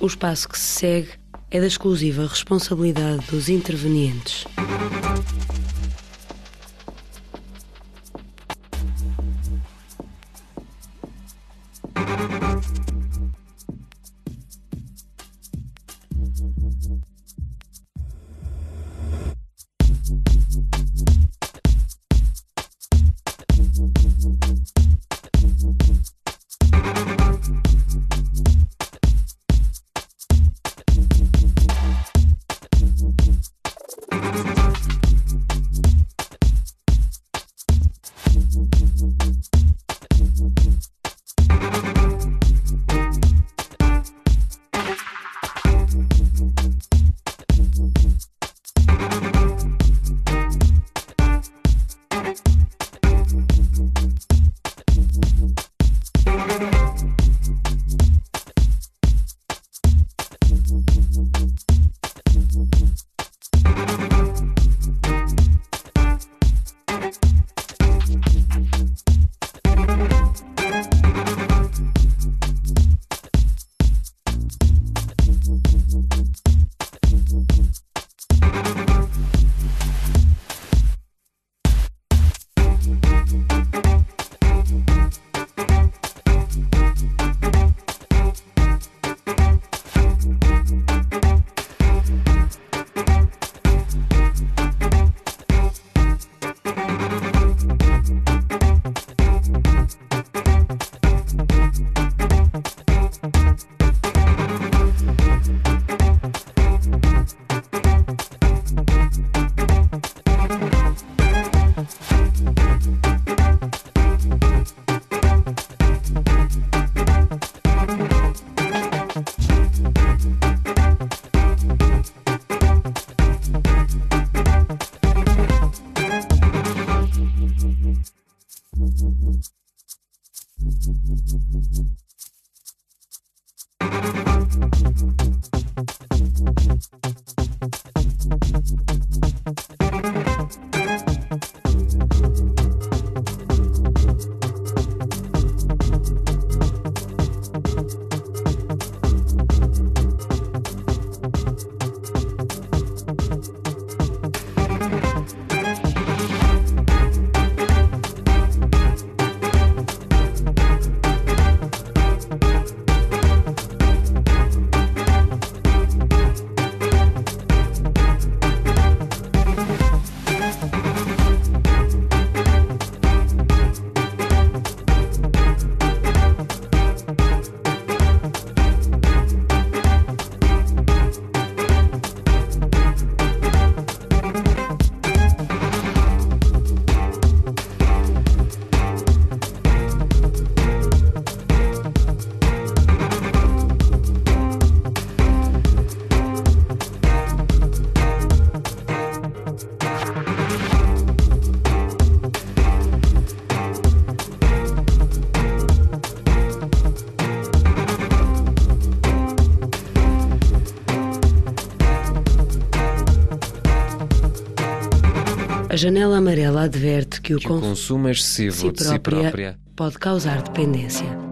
O espaço que se segue é da exclusiva responsabilidade dos intervenientes. Janela amarela adverte que o, que o consumo excessivo si de si própria pode causar dependência.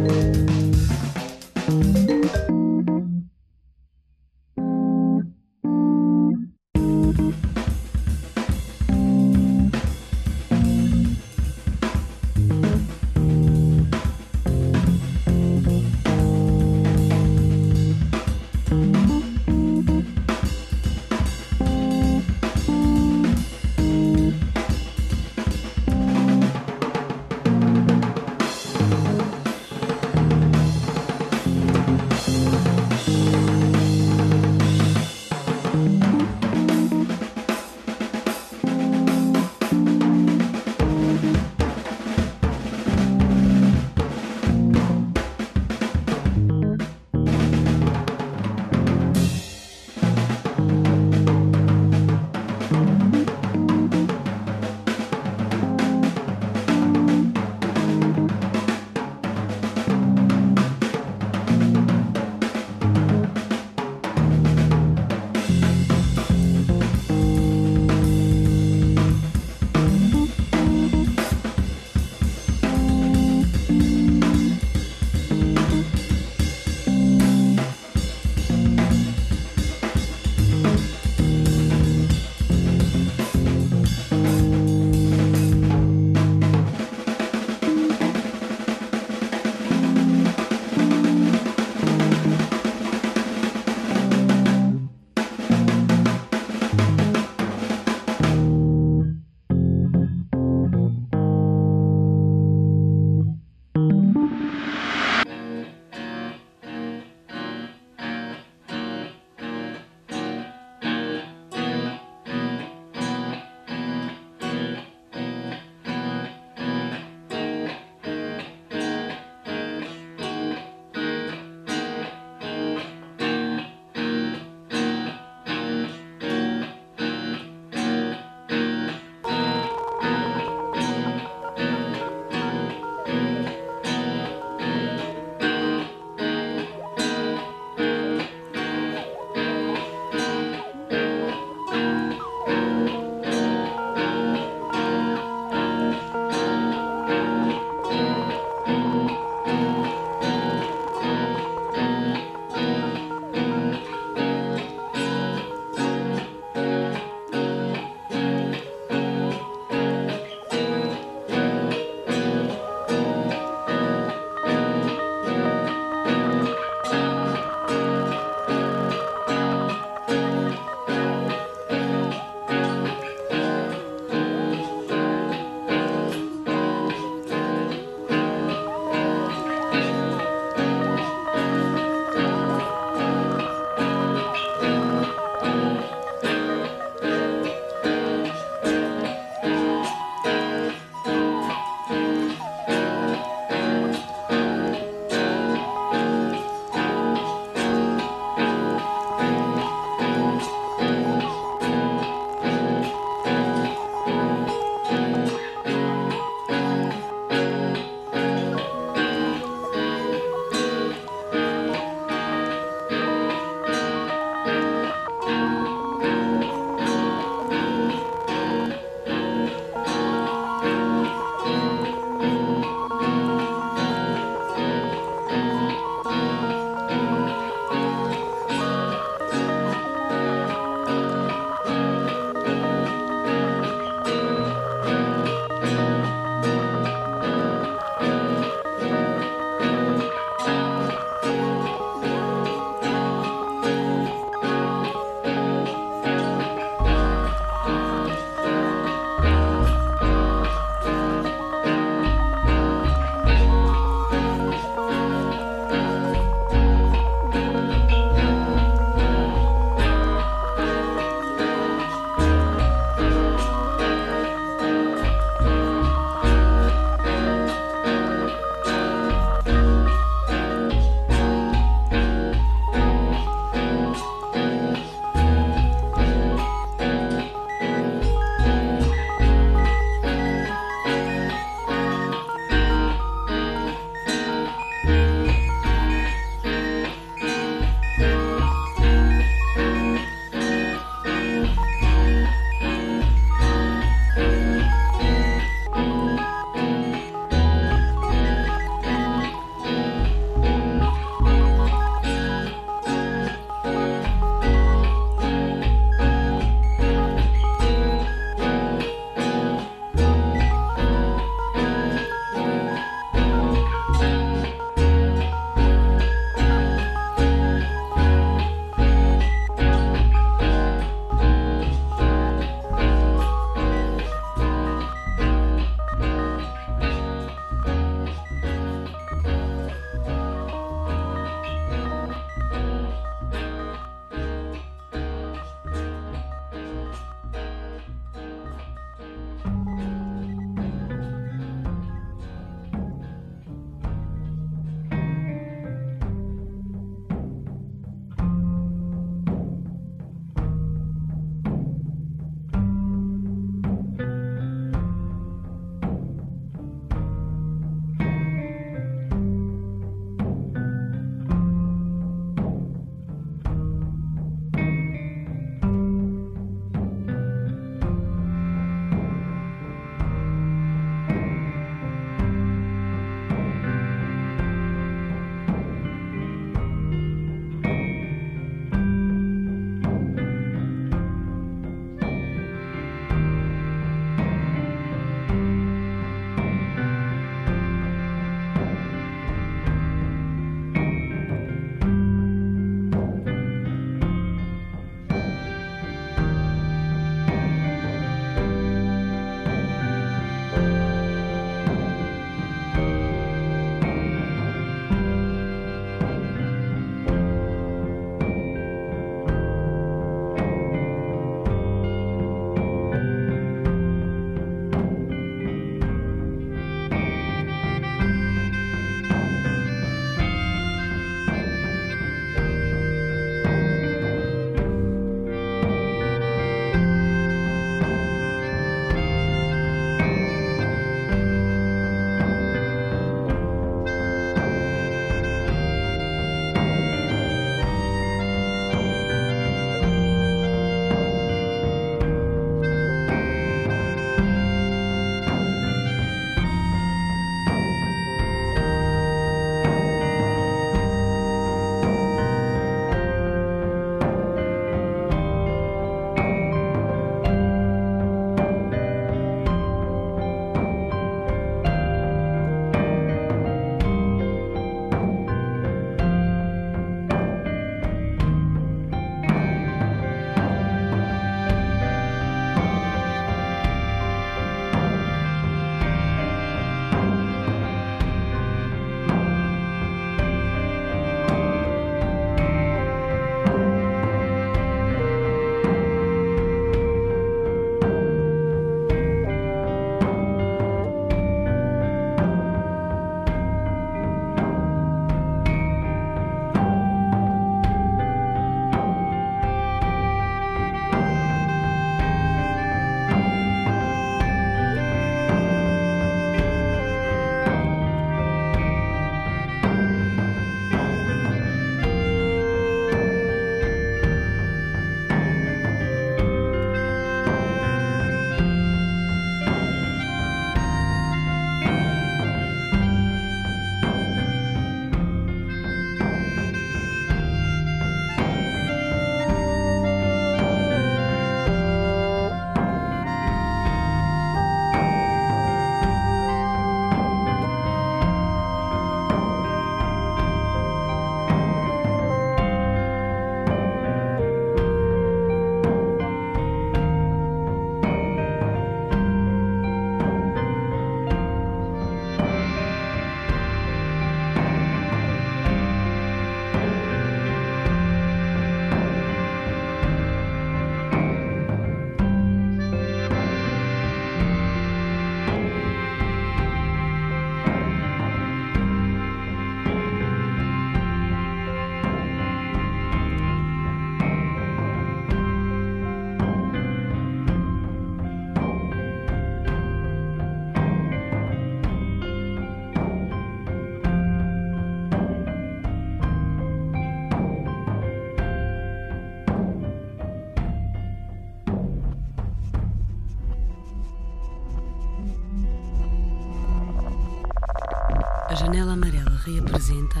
apresenta.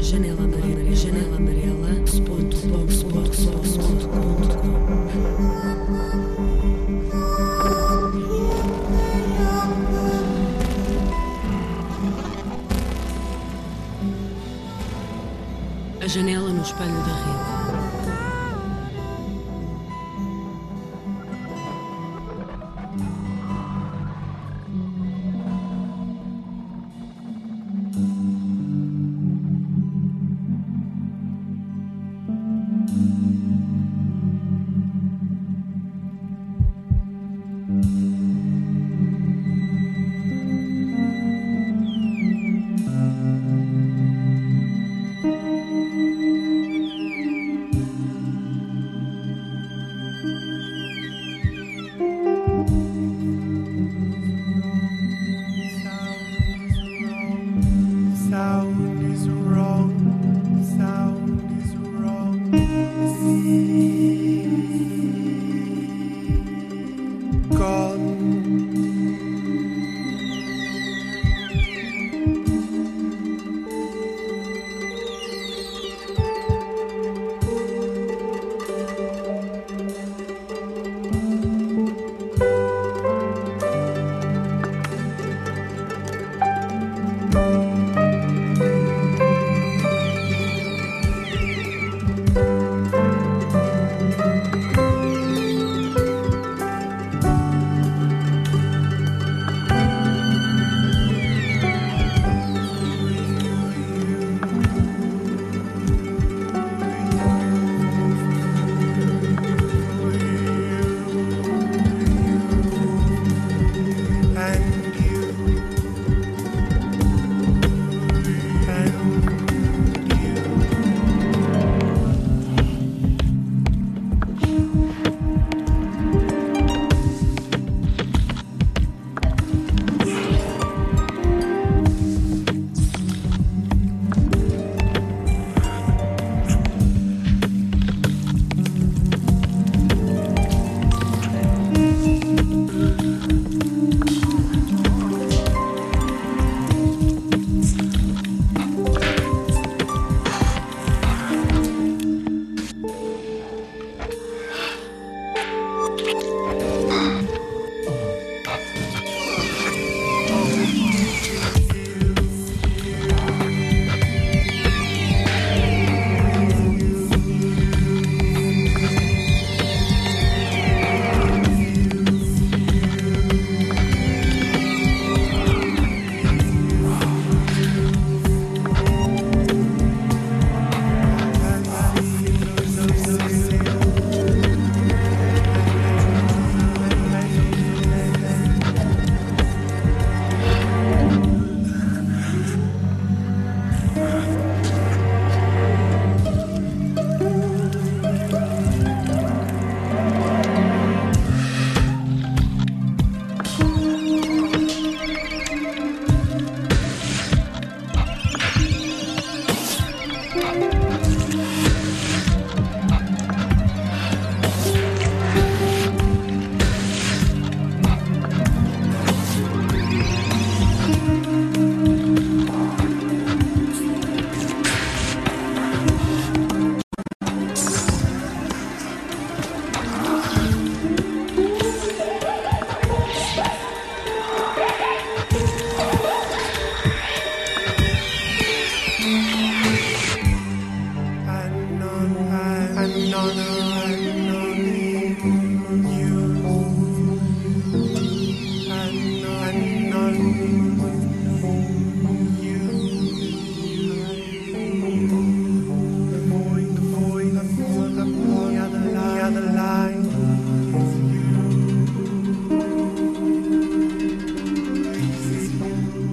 Janela amarela, janela amarela, spot, spot, spot, spot, spot, spot, A janela no espelho da rede.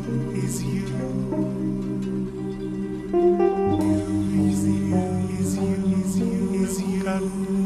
is you, is you, is you, is you. Is you.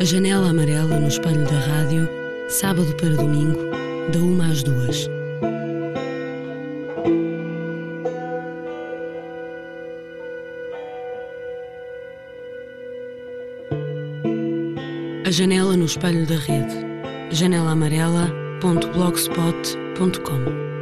A Janela Amarela no espelho da rádio, sábado para domingo, da uma às duas. A Janela no espelho da rede. janelaamarela.blogspot.com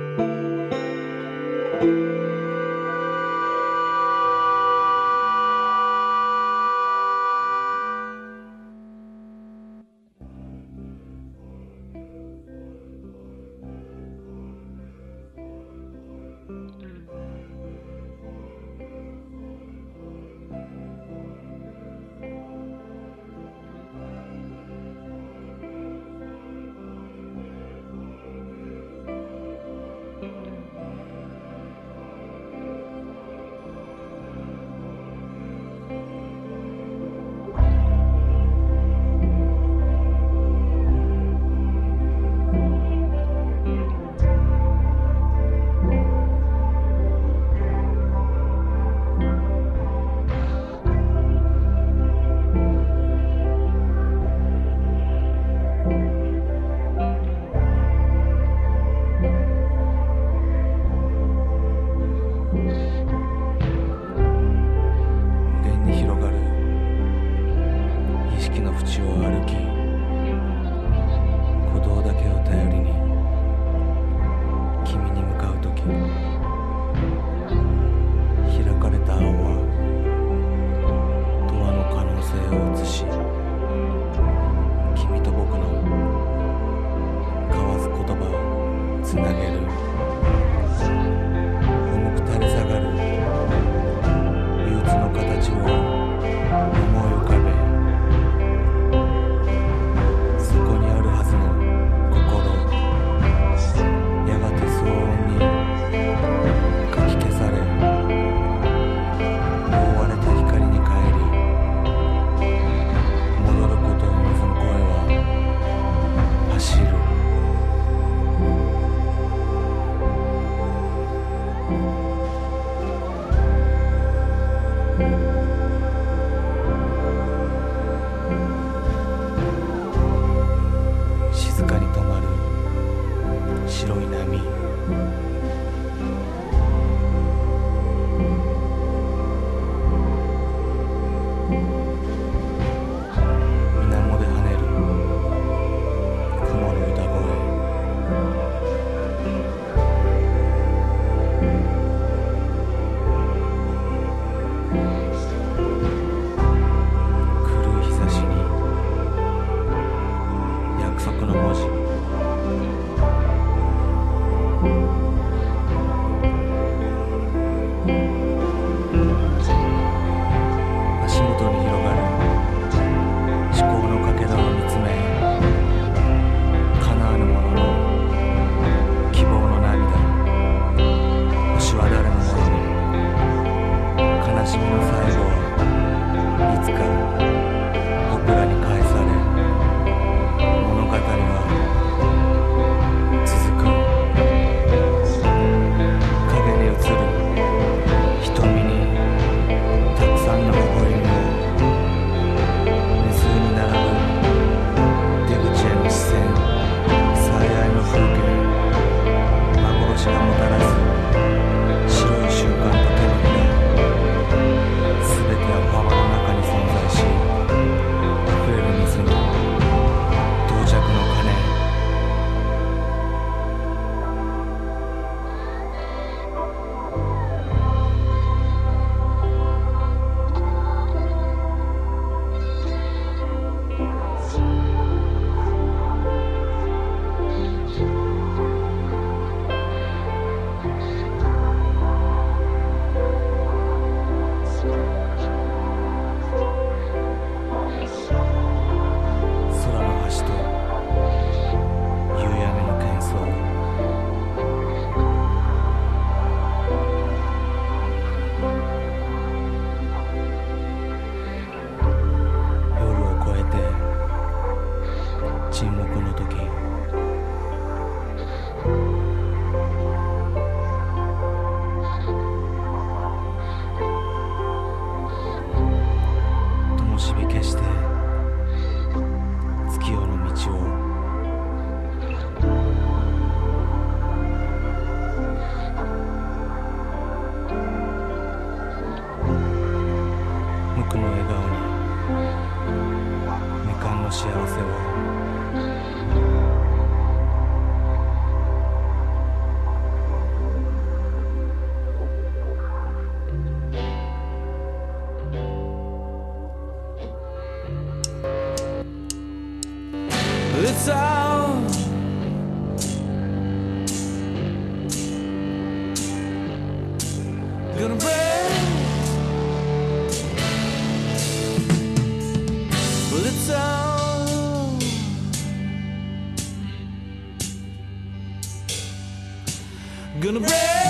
gonna break.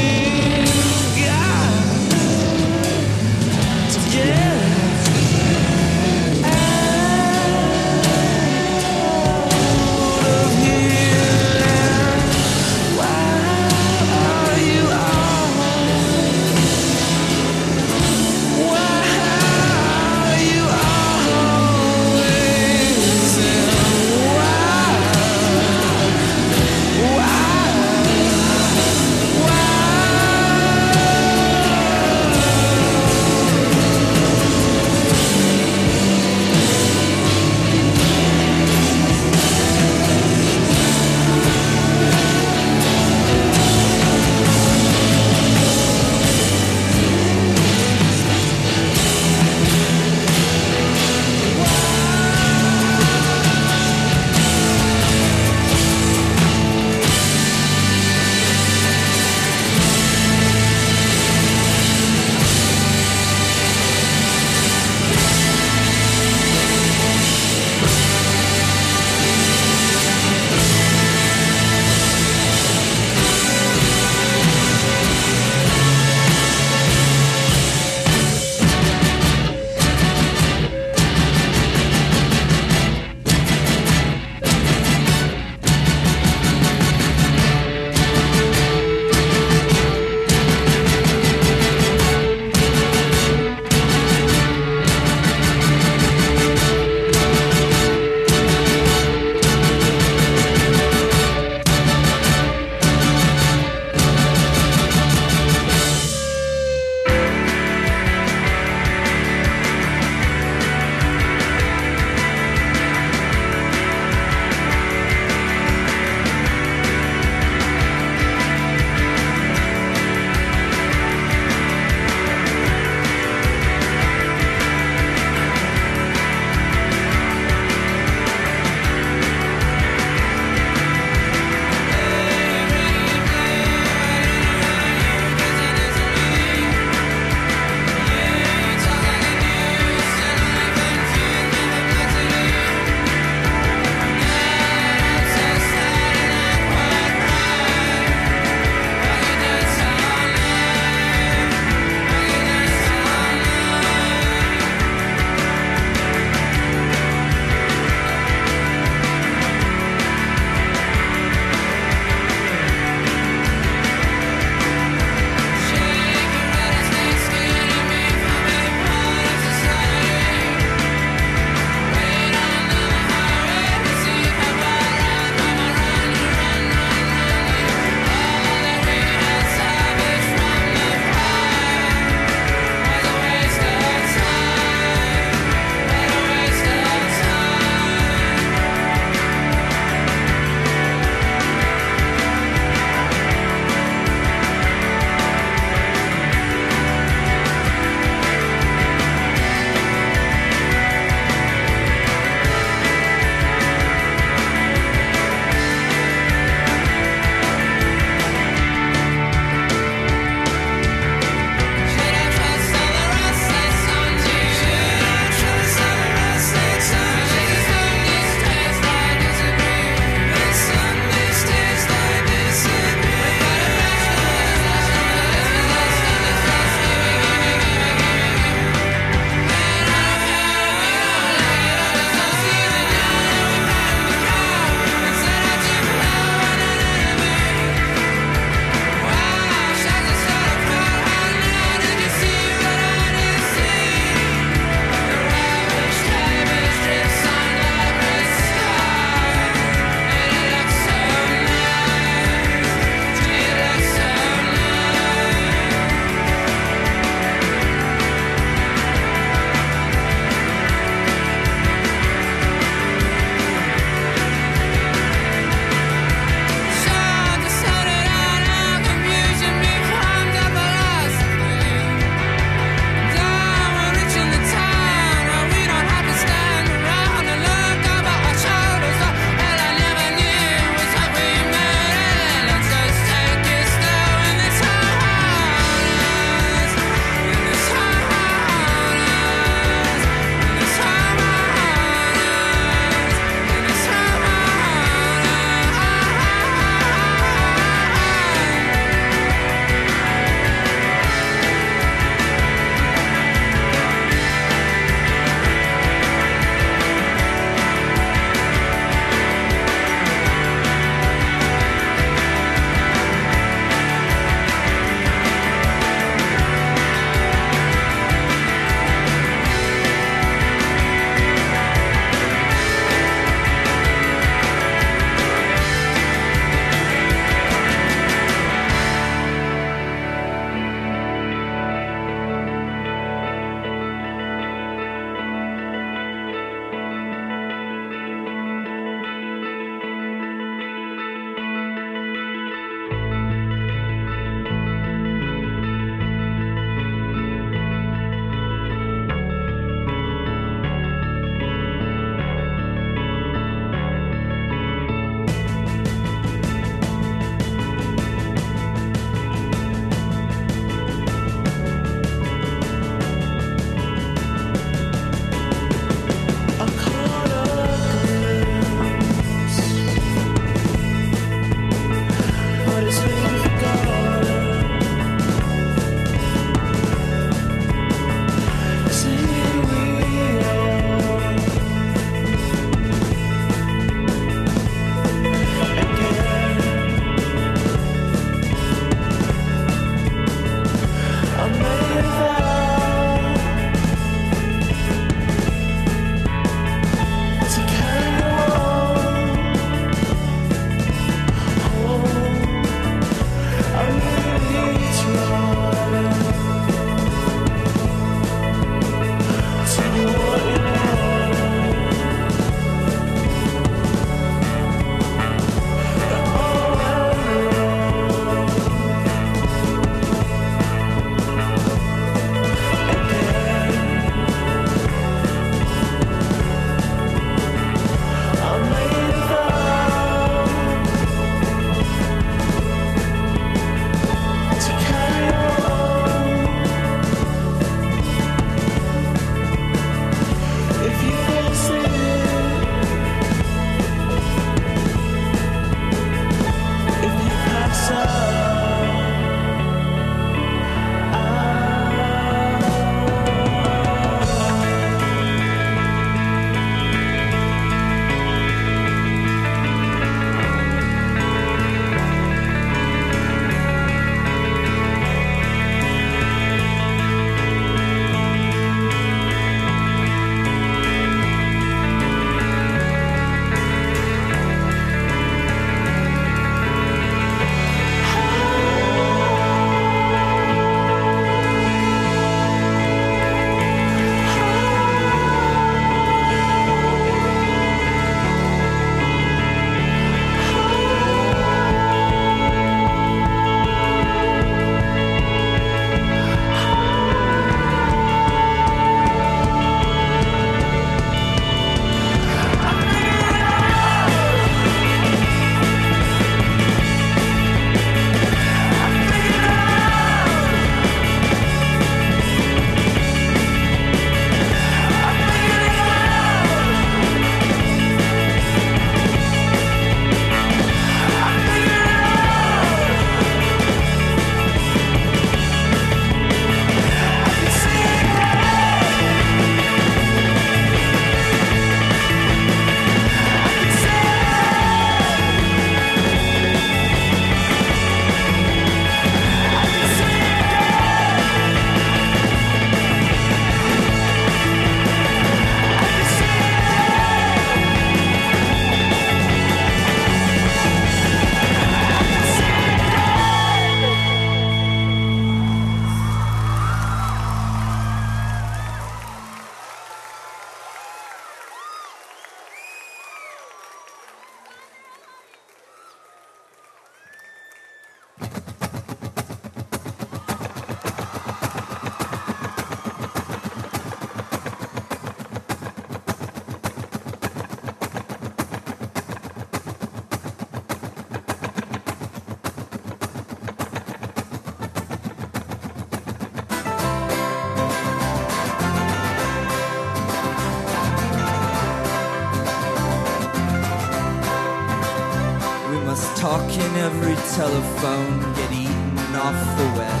Telephone get eaten off the web.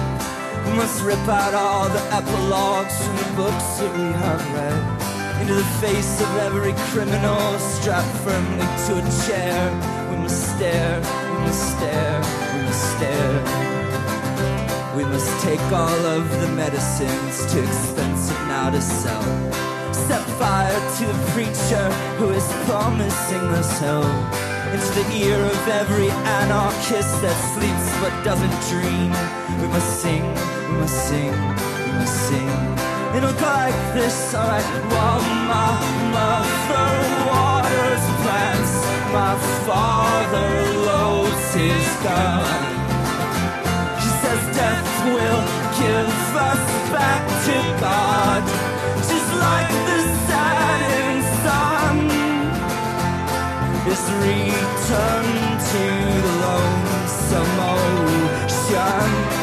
We must rip out all the epilogues from the books that we have read. Into the face of every criminal strapped firmly to a chair. We must stare, we must stare, we must stare. We must take all of the medicines too expensive now to sell. Set fire to the preacher who is promising us hell. Into the ear of every anarchist that sleeps but doesn't dream. We must sing, we must sing, we must sing. It'll go like this, alright. While my mother waters plants, my father loads his gun. She says death will give us back to God, just like the setting sun. This return to the lonesome ocean.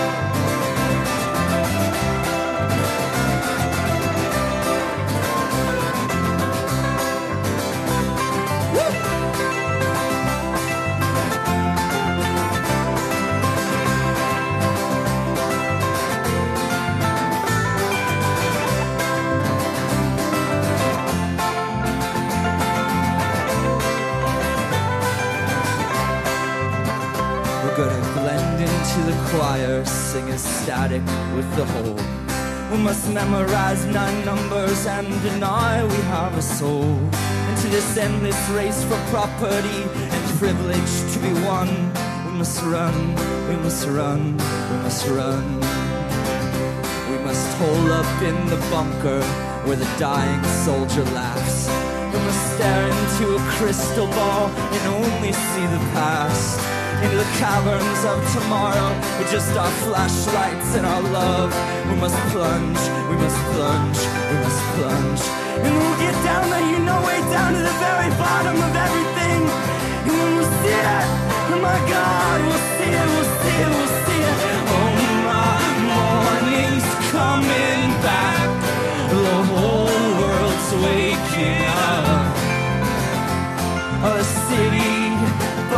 We must memorize nine numbers and deny we have a soul. Into this endless race for property and privilege to be won. We must run, we must run, we must run. We must hole up in the bunker where the dying soldier laughs. We must stare into a crystal ball and only see the past. Into the caverns of tomorrow with just our flashlights and our love. We must plunge, we must plunge, we must plunge. And we'll get down there, you know, way down to the very bottom of everything. And when we'll see it, oh my God, we'll see it, we'll see it, we'll see it. Oh, my morning's coming back. The whole world's waking up. A city